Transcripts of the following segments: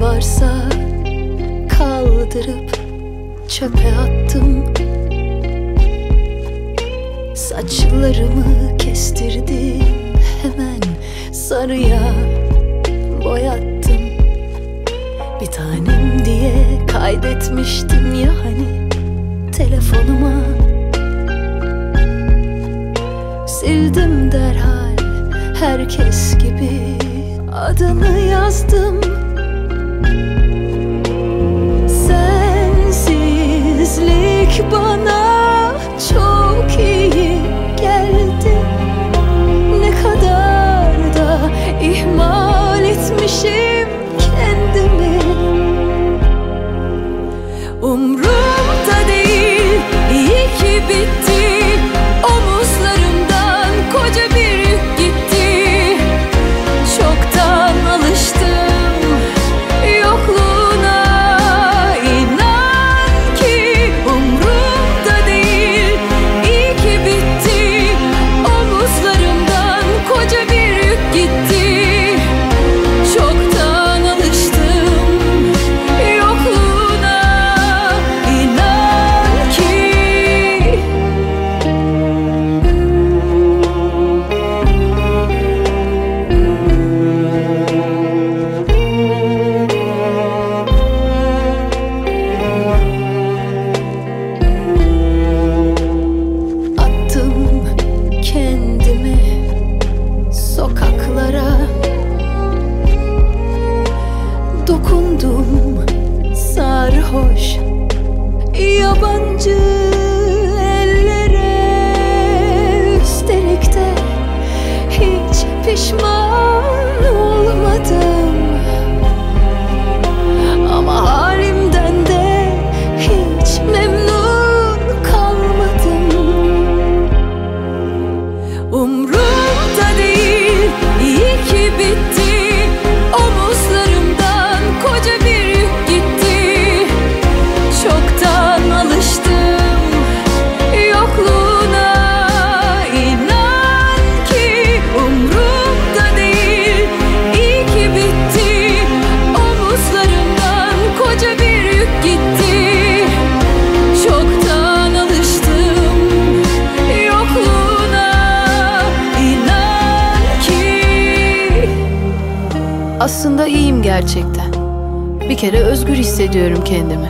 varsa kaldırıp çöpe attım. Saçlarımı kestirdim hemen sarıya boyattım. Bir tanem diye kaydetmiştim ya hani telefonuma. Sildim derhal herkes gibi adını yazdım do Aslında iyiyim gerçekten. Bir kere özgür hissediyorum kendimi.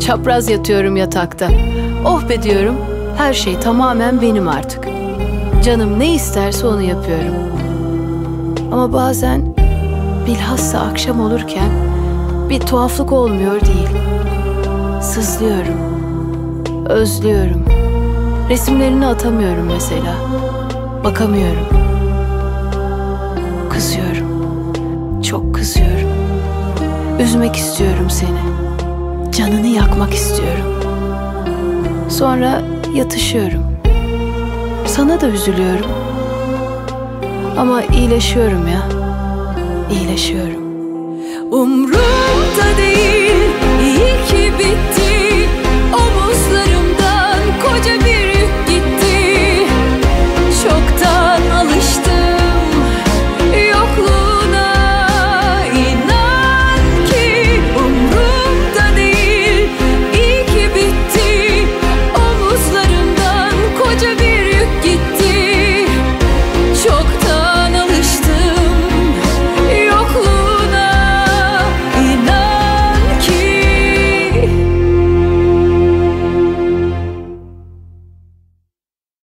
Çapraz yatıyorum yatakta. Oh be diyorum. Her şey tamamen benim artık. Canım ne isterse onu yapıyorum. Ama bazen bilhassa akşam olurken bir tuhaflık olmuyor değil. Sızlıyorum. Özlüyorum. Resimlerini atamıyorum mesela. Bakamıyorum. Kızıyorum. Kızıyorum. Üzmek istiyorum seni. Canını yakmak istiyorum. Sonra yatışıyorum. Sana da üzülüyorum. Ama iyileşiyorum ya. İyileşiyorum. Umrumda değil